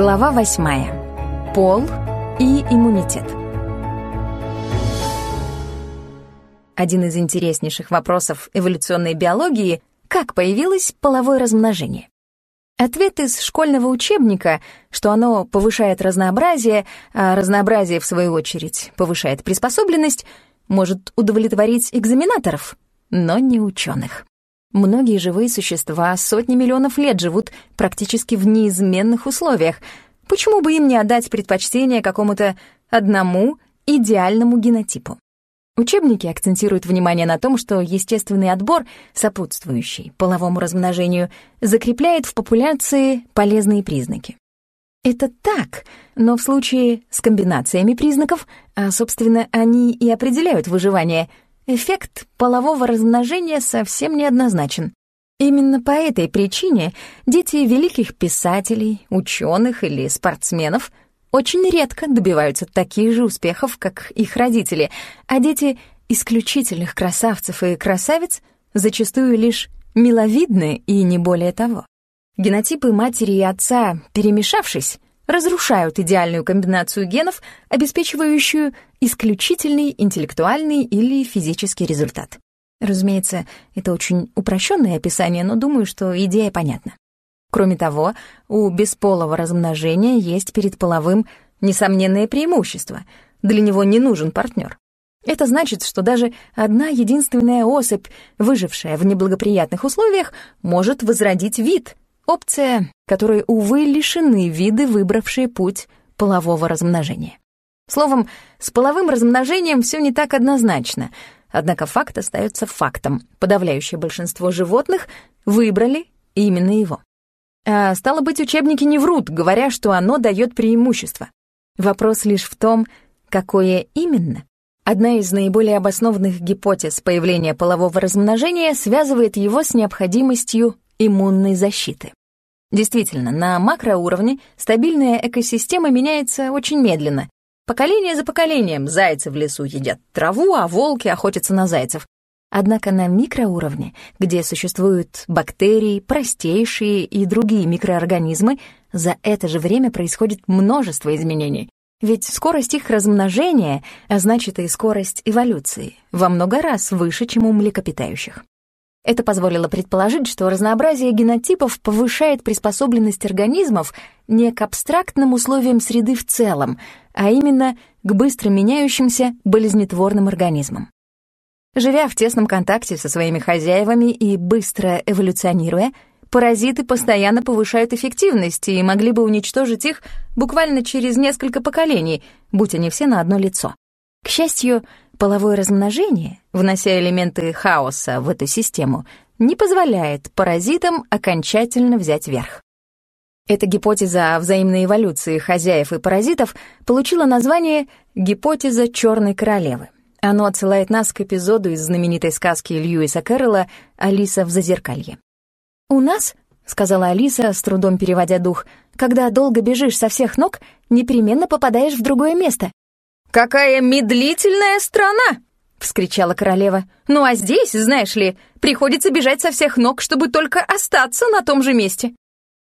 Глава восьмая. Пол и иммунитет. Один из интереснейших вопросов эволюционной биологии — как появилось половое размножение? Ответ из школьного учебника, что оно повышает разнообразие, а разнообразие, в свою очередь, повышает приспособленность, может удовлетворить экзаменаторов, но не ученых. Многие живые существа сотни миллионов лет живут практически в неизменных условиях. Почему бы им не отдать предпочтение какому-то одному идеальному генотипу? Учебники акцентируют внимание на том, что естественный отбор, сопутствующий половому размножению, закрепляет в популяции полезные признаки. Это так, но в случае с комбинациями признаков, а, собственно, они и определяют выживание — эффект полового размножения совсем неоднозначен. Именно по этой причине дети великих писателей, ученых или спортсменов очень редко добиваются таких же успехов, как их родители, а дети исключительных красавцев и красавиц зачастую лишь миловидны и не более того. Генотипы матери и отца, перемешавшись, разрушают идеальную комбинацию генов, обеспечивающую исключительный интеллектуальный или физический результат. Разумеется, это очень упрощенное описание, но думаю, что идея понятна. Кроме того, у бесполого размножения есть перед половым несомненное преимущество. Для него не нужен партнер. Это значит, что даже одна единственная особь, выжившая в неблагоприятных условиях, может возродить вид, Опция, которой, увы, лишены виды, выбравшие путь полового размножения. Словом, с половым размножением все не так однозначно, однако факт остается фактом. Подавляющее большинство животных выбрали именно его. А стало быть, учебники не врут, говоря, что оно дает преимущество. Вопрос лишь в том, какое именно. Одна из наиболее обоснованных гипотез появления полового размножения связывает его с необходимостью иммунной защиты. Действительно, на макроуровне стабильная экосистема меняется очень медленно. Поколение за поколением зайцы в лесу едят траву, а волки охотятся на зайцев. Однако на микроуровне, где существуют бактерии, простейшие и другие микроорганизмы, за это же время происходит множество изменений. Ведь скорость их размножения, а значит и скорость эволюции, во много раз выше, чем у млекопитающих. Это позволило предположить, что разнообразие генотипов повышает приспособленность организмов не к абстрактным условиям среды в целом, а именно к быстро меняющимся болезнетворным организмам. Живя в тесном контакте со своими хозяевами и быстро эволюционируя, паразиты постоянно повышают эффективность и могли бы уничтожить их буквально через несколько поколений, будь они все на одно лицо. К счастью, половое размножение, внося элементы хаоса в эту систему, не позволяет паразитам окончательно взять верх. Эта гипотеза о взаимной эволюции хозяев и паразитов получила название «гипотеза черной королевы». Оно отсылает нас к эпизоду из знаменитой сказки Льюиса Кэрролла «Алиса в зазеркалье». «У нас, — сказала Алиса, с трудом переводя дух, — когда долго бежишь со всех ног, непременно попадаешь в другое место. «Какая медлительная страна!» — вскричала королева. «Ну а здесь, знаешь ли, приходится бежать со всех ног, чтобы только остаться на том же месте».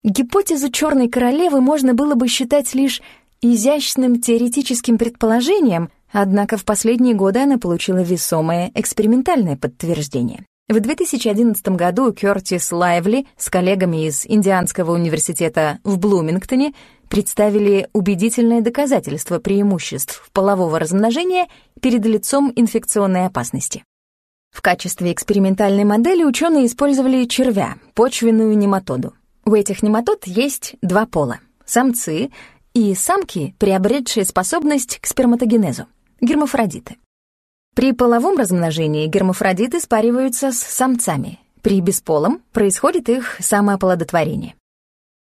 Гипотезу черной королевы можно было бы считать лишь изящным теоретическим предположением, однако в последние годы она получила весомое экспериментальное подтверждение. В 2011 году Кёртис Лайвли с коллегами из Индианского университета в Блумингтоне представили убедительное доказательство преимуществ полового размножения перед лицом инфекционной опасности. В качестве экспериментальной модели ученые использовали червя, почвенную нематоду. У этих нематод есть два пола — самцы и самки, приобретшие способность к сперматогенезу — гермафродиты. При половом размножении гермафродиты спариваются с самцами, при бесполом происходит их самооплодотворение.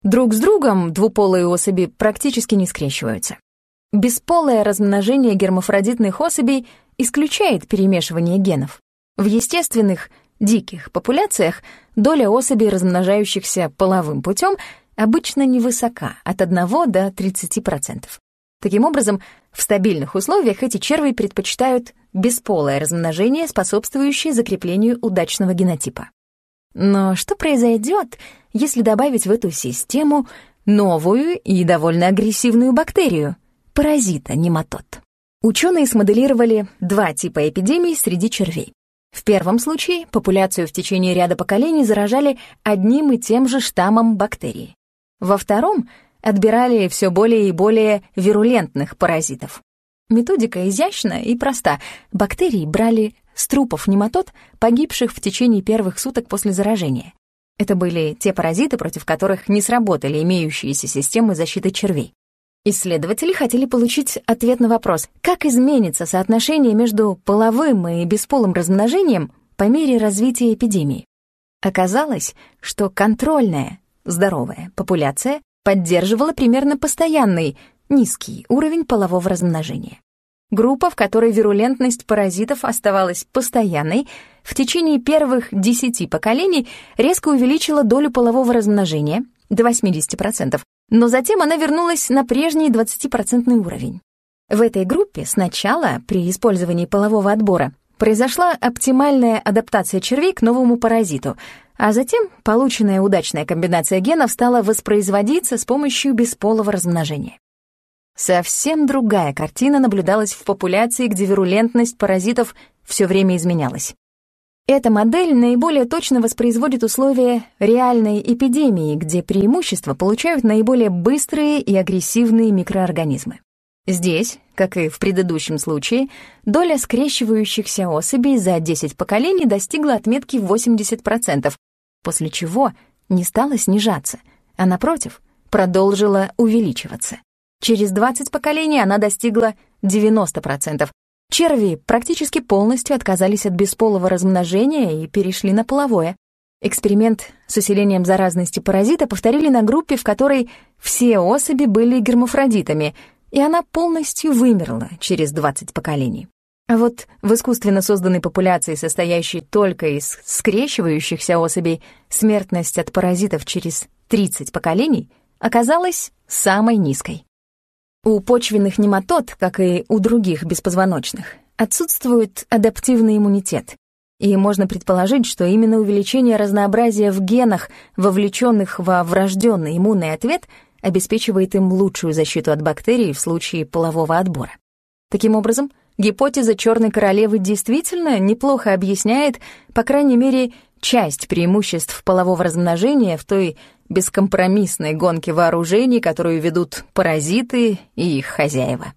Друг с другом двуполые особи практически не скрещиваются. Бесполое размножение гермафродитных особей исключает перемешивание генов. В естественных, диких популяциях доля особей, размножающихся половым путем, обычно невысока, от 1 до 30%. Таким образом, в стабильных условиях эти черви предпочитают бесполое размножение, способствующее закреплению удачного генотипа. Но что произойдет, если добавить в эту систему новую и довольно агрессивную бактерию — паразита нематод. Ученые смоделировали два типа эпидемий среди червей. В первом случае популяцию в течение ряда поколений заражали одним и тем же штаммом бактерии. Во втором отбирали все более и более вирулентных паразитов. Методика изящна и проста. Бактерии брали с трупов нематод, погибших в течение первых суток после заражения. Это были те паразиты, против которых не сработали имеющиеся системы защиты червей. Исследователи хотели получить ответ на вопрос, как изменится соотношение между половым и бесполым размножением по мере развития эпидемии. Оказалось, что контрольная, здоровая популяция поддерживала примерно постоянный, низкий уровень полового размножения. Группа, в которой вирулентность паразитов оставалась постоянной, в течение первых 10 поколений резко увеличила долю полового размножения до 80%, но затем она вернулась на прежний 20% уровень. В этой группе сначала, при использовании полового отбора, произошла оптимальная адаптация червей к новому паразиту, а затем полученная удачная комбинация генов стала воспроизводиться с помощью бесполого размножения. Совсем другая картина наблюдалась в популяции, где вирулентность паразитов все время изменялась. Эта модель наиболее точно воспроизводит условия реальной эпидемии, где преимущество получают наиболее быстрые и агрессивные микроорганизмы. Здесь, как и в предыдущем случае, доля скрещивающихся особей за 10 поколений достигла отметки 80%, после чего не стала снижаться, а напротив, продолжила увеличиваться. Через 20 поколений она достигла 90%, Черви практически полностью отказались от бесполого размножения и перешли на половое. Эксперимент с усилением заразности паразита повторили на группе, в которой все особи были гермафродитами, и она полностью вымерла через 20 поколений. А вот в искусственно созданной популяции, состоящей только из скрещивающихся особей, смертность от паразитов через 30 поколений оказалась самой низкой. У почвенных нематод, как и у других беспозвоночных, отсутствует адаптивный иммунитет. И можно предположить, что именно увеличение разнообразия в генах, вовлеченных во врожденный иммунный ответ, обеспечивает им лучшую защиту от бактерий в случае полового отбора. Таким образом, гипотеза черной королевы действительно неплохо объясняет, по крайней мере, часть преимуществ полового размножения в той бескомпромиссной гонке вооружений, которую ведут паразиты и их хозяева.